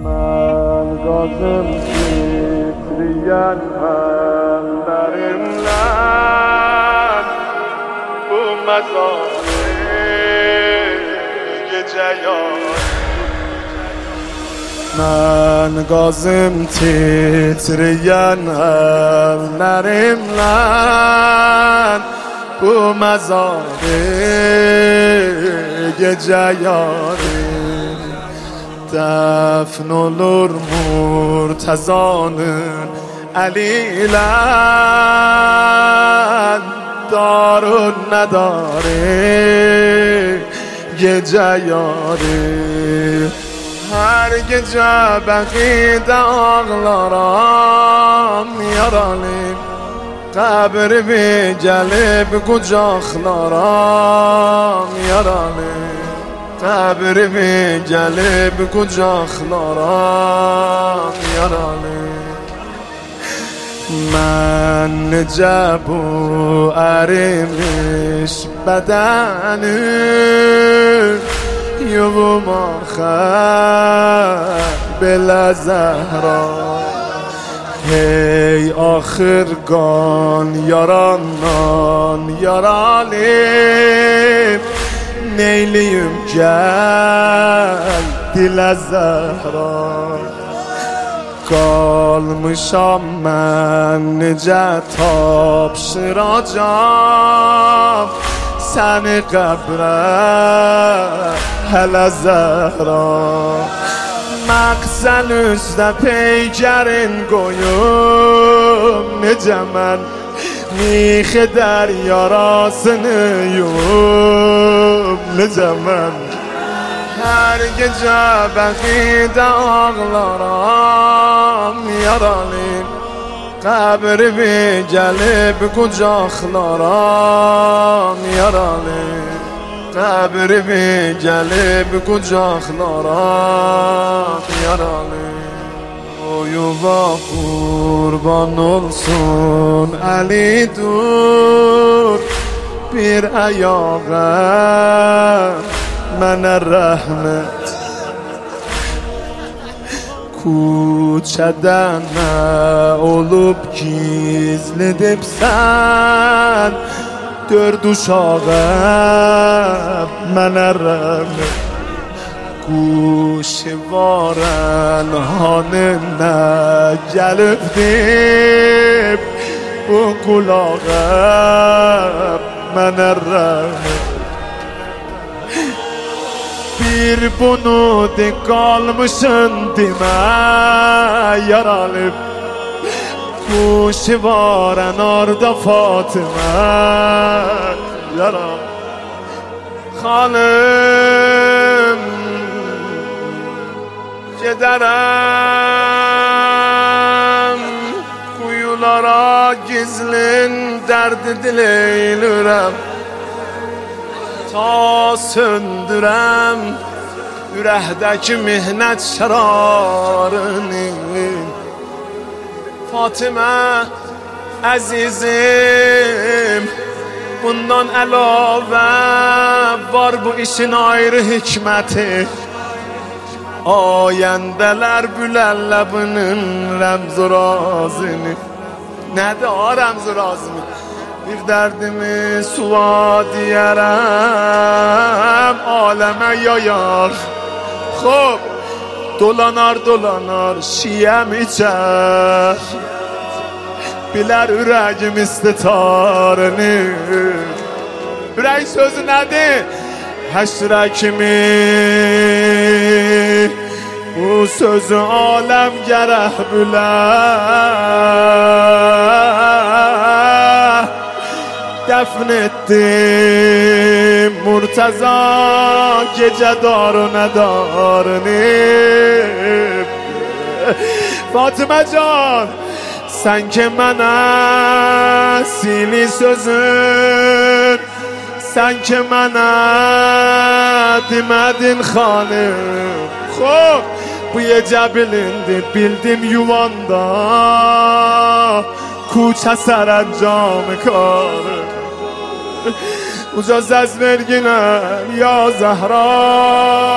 من گازم تیترین هم در املن بو مزاره جیان. من گازم تیترین هم در املن بو مزاره جیانی دفن دفن و لر مرتزان علیل دار نداره یه جیاره. هر یه جا بقی داغ لارا میارانه قبر بی جلب گجاخ لارا میارانه. قبر می جلب کو جخلارا یارانی من نجاب و عرمش بدن یو مخد بلا زهرا هی آخر گان یارانان یارانیم نیلیم جل دل زهرا کال مشام من نجات آب شراجام سن قبره هل زهرا مقصن از ده پیجر این گویم نجمن میخ دریا راس نیوم را سنیوم لزمن هر gece beni ağlaram yaralıyım Kabrimi gelip kucaklaram yaralıyım Kabrimi gelip kucaklaram yaralıyım yuva kurban olsun Ali dur بیر ایاغم من رحمت کوچدن نه اولوب کیز لدب سن دردو شاغم من رحمت گوش وارن هانه نجلب دیب و گلاغب من رامه پیر بونو دی قلم شند من یار علف خوشوار نرد فاتما یار خان چه دارا gizlin derdidir eylürəm Ta söndürəm ürəkdəki mihnət şərarını. Fatimə əzizim Bundan əlavə var bu işin ayrı hikməti. Ayəndələr bülərlə bunun rəmz razını De o remz razını Bir derdimi suva diyerem Aleme yayar Hop Dolanar dolanar şiyem içer Biler yüreğim istitarını Ürək sözü nədir? Həşrəkimi Bu sözü aləm gərək bülə دفن دیم مرتزا که جدار و ندار نیم. فاطمه جان سنگ من است سیلی سوزن. سنگ من است دیمدین خانه خوب بوی جبلنده بیلدیم یواندا. کوچه سر انجام کار. عجاز از مرگنار یا زهرا.